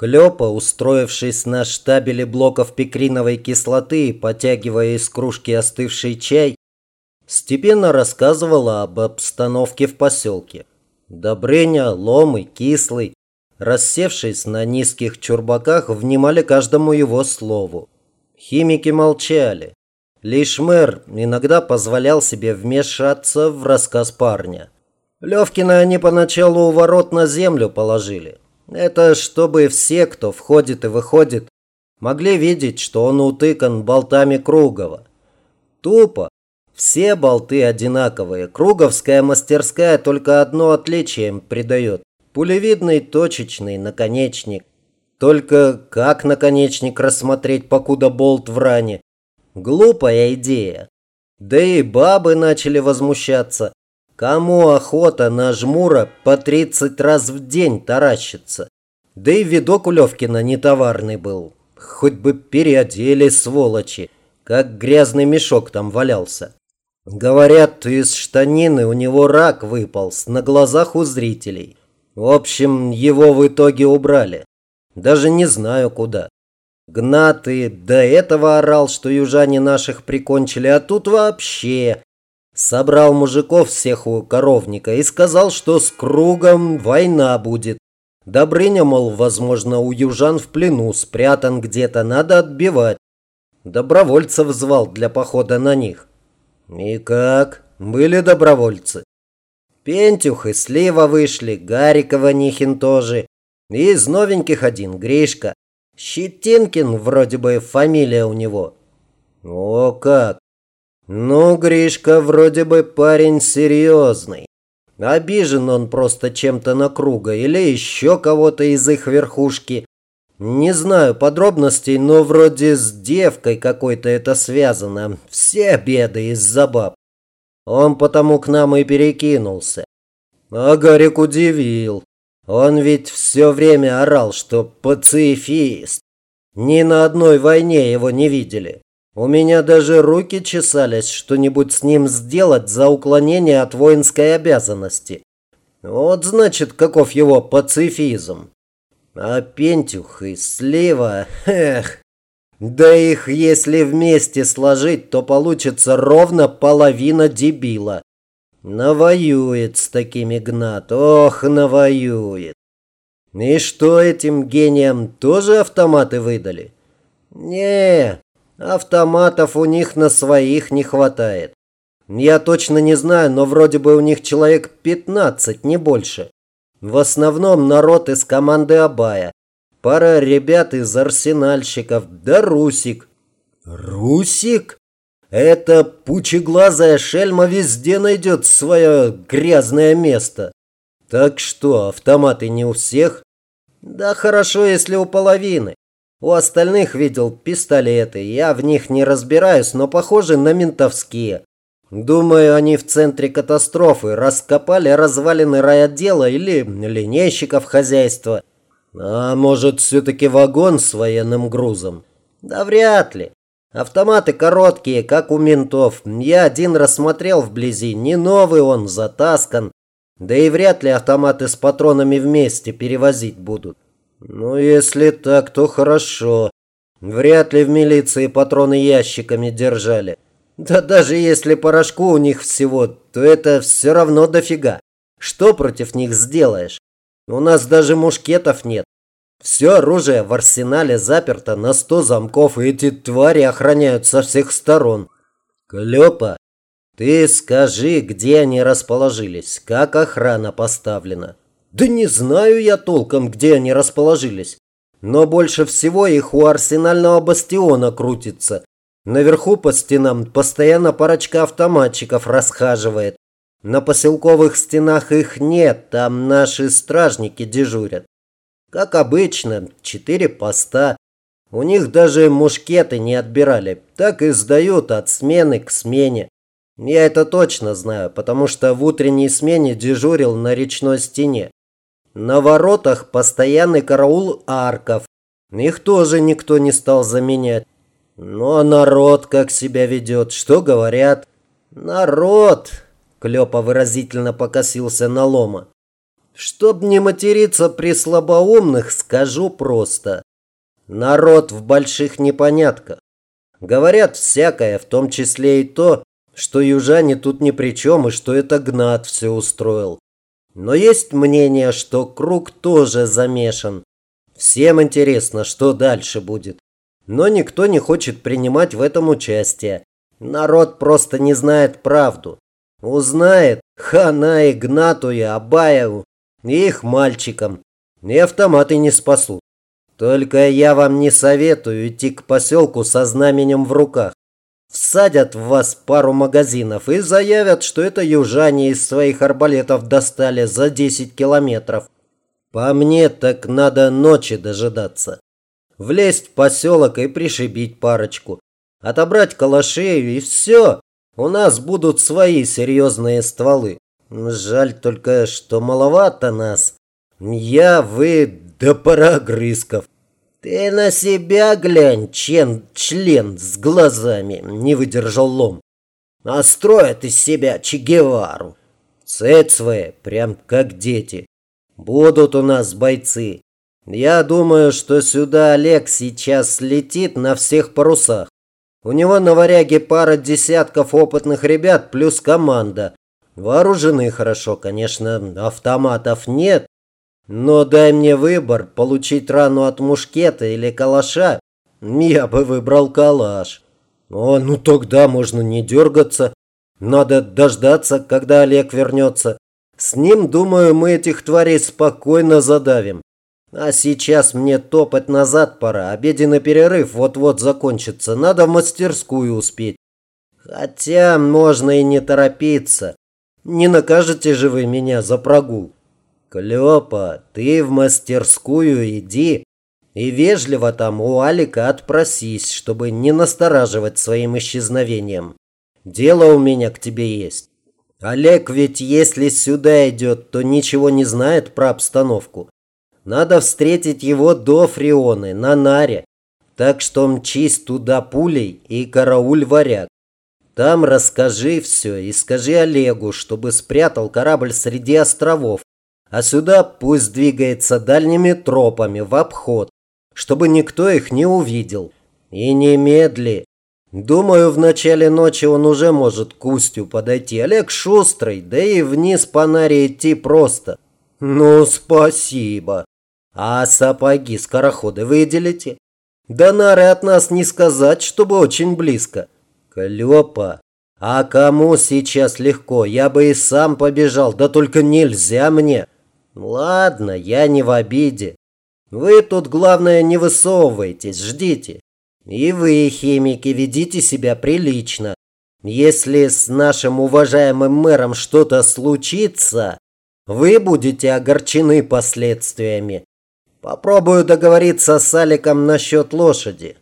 Клёпа, устроившись на штабеле блоков пикриновой кислоты потягивая из кружки остывший чай, степенно рассказывала об обстановке в поселке. Добрыня, Лом и Кислый, рассевшись на низких чурбаках, внимали каждому его слову. Химики молчали. Лишь мэр иногда позволял себе вмешаться в рассказ парня. Левкина они поначалу у ворот на землю положили. Это чтобы все, кто входит и выходит, могли видеть, что он утыкан болтами Кругова. Тупо. Все болты одинаковые. Круговская мастерская только одно отличие им придает. Пулевидный точечный наконечник. Только как наконечник рассмотреть, покуда болт в ране? Глупая идея. Да и бабы начали возмущаться. Кому охота на жмура по 30 раз в день таращится? Да и видок у Левкина не товарный был. Хоть бы переодели, сволочи, как грязный мешок там валялся. Говорят, из штанины у него рак выполз на глазах у зрителей. В общем, его в итоге убрали. Даже не знаю куда. Гнатый до этого орал, что южане наших прикончили, а тут вообще Собрал мужиков всех у коровника и сказал, что с кругом война будет. Добрыня, мол, возможно, у южан в плену, спрятан где-то, надо отбивать. Добровольцев звал для похода на них. И как? Были добровольцы. Пентюх и Слива вышли, Гарикова Нихин тоже. И из новеньких один, Гришка. Щетинкин вроде бы фамилия у него. О как! Ну, Гришка вроде бы парень серьезный. Обижен он просто чем-то на круга или еще кого-то из их верхушки. Не знаю подробностей, но вроде с девкой какой-то это связано. Все беды из-за баб. Он потому к нам и перекинулся. А Гарик удивил. Он ведь все время орал, что пацифист. Ни на одной войне его не видели. У меня даже руки чесались что-нибудь с ним сделать за уклонение от воинской обязанности. Вот значит, каков его пацифизм. А Пентюх и Слива, эх, да их если вместе сложить, то получится ровно половина дебила. Навоюет с такими гнат, ох, навоюет. И что этим гениям тоже автоматы выдали? Не, Автоматов у них на своих не хватает. Я точно не знаю, но вроде бы у них человек 15, не больше. В основном народ из команды Абая. Пара ребят из арсенальщиков, да Русик. Русик? Это пучеглазая шельма везде найдет свое грязное место. Так что, автоматы не у всех? Да хорошо, если у половины. У остальных видел пистолеты. Я в них не разбираюсь, но похожи на ментовские. Думаю, они в центре катастрофы раскопали развалины райотдела или линейщиков хозяйства. А может, все-таки вагон с военным грузом? Да вряд ли. Автоматы короткие, как у ментов. Я один рассмотрел вблизи. Не новый он, затаскан. Да и вряд ли автоматы с патронами вместе перевозить будут. Ну, если так, то хорошо. Вряд ли в милиции патроны ящиками держали. Да даже если порошку у них всего, то это все равно дофига. Что против них сделаешь? У нас даже мушкетов нет. Все оружие в арсенале заперто на сто замков, и эти твари охраняют со всех сторон. Клёпа, ты скажи, где они расположились, как охрана поставлена. Да не знаю я толком, где они расположились. Но больше всего их у арсенального бастиона крутится. Наверху по стенам постоянно парочка автоматчиков расхаживает. На поселковых стенах их нет, там наши стражники дежурят. Как обычно, четыре поста. У них даже мушкеты не отбирали, так и сдают от смены к смене. Я это точно знаю, потому что в утренней смене дежурил на речной стене. На воротах постоянный караул арков. Их тоже никто не стал заменять. Ну а народ как себя ведет, что говорят? Народ! Клёпа выразительно покосился на лома. Чтоб не материться при слабоумных, скажу просто. Народ в больших непонятках. Говорят всякое, в том числе и то, что южане тут ни при чем и что это Гнат все устроил. Но есть мнение, что Круг тоже замешан. Всем интересно, что дальше будет. Но никто не хочет принимать в этом участие. Народ просто не знает правду. Узнает хана Игнату и Абаеву и их мальчикам. И автоматы не спасут. Только я вам не советую идти к поселку со знаменем в руках. Всадят в вас пару магазинов и заявят, что это южане из своих арбалетов достали за 10 километров. По мне, так надо ночи дожидаться. Влезть в поселок и пришибить парочку. Отобрать калашею и все. У нас будут свои серьезные стволы. Жаль только, что маловато нас. Я, вы, да пара огрызков. Ты на себя глянь, чен, член с глазами, не выдержал лом. А строят из себя Че Гевару. Цецвы, прям как дети. Будут у нас бойцы. Я думаю, что сюда Олег сейчас летит на всех парусах. У него на варяге пара десятков опытных ребят плюс команда. Вооружены хорошо, конечно, автоматов нет. Но дай мне выбор, получить рану от мушкета или калаша, я бы выбрал калаш. О, ну тогда можно не дергаться. Надо дождаться, когда Олег вернется. С ним, думаю, мы этих тварей спокойно задавим. А сейчас мне топать назад пора. Обеденный перерыв вот-вот закончится. Надо в мастерскую успеть. Хотя можно и не торопиться. Не накажете же вы меня за прогул. Клёпа, ты в мастерскую иди и вежливо там у Алика отпросись, чтобы не настораживать своим исчезновением. Дело у меня к тебе есть. Олег ведь если сюда идет, то ничего не знает про обстановку. Надо встретить его до Фрионы, на Наре. Так что мчись туда пулей и карауль варяг. Там расскажи все и скажи Олегу, чтобы спрятал корабль среди островов, а сюда пусть двигается дальними тропами в обход, чтобы никто их не увидел. И немедли. Думаю, в начале ночи он уже может к устью подойти. Олег шустрый, да и вниз по Наре идти просто. Ну, спасибо. А сапоги скороходы выделите? До нары от нас не сказать, чтобы очень близко. Клёпа, а кому сейчас легко? Я бы и сам побежал, да только нельзя мне. Ладно, я не в обиде. Вы тут, главное, не высовывайтесь, ждите. И вы, химики, ведите себя прилично. Если с нашим уважаемым мэром что-то случится, вы будете огорчены последствиями. Попробую договориться с Аликом насчет лошади.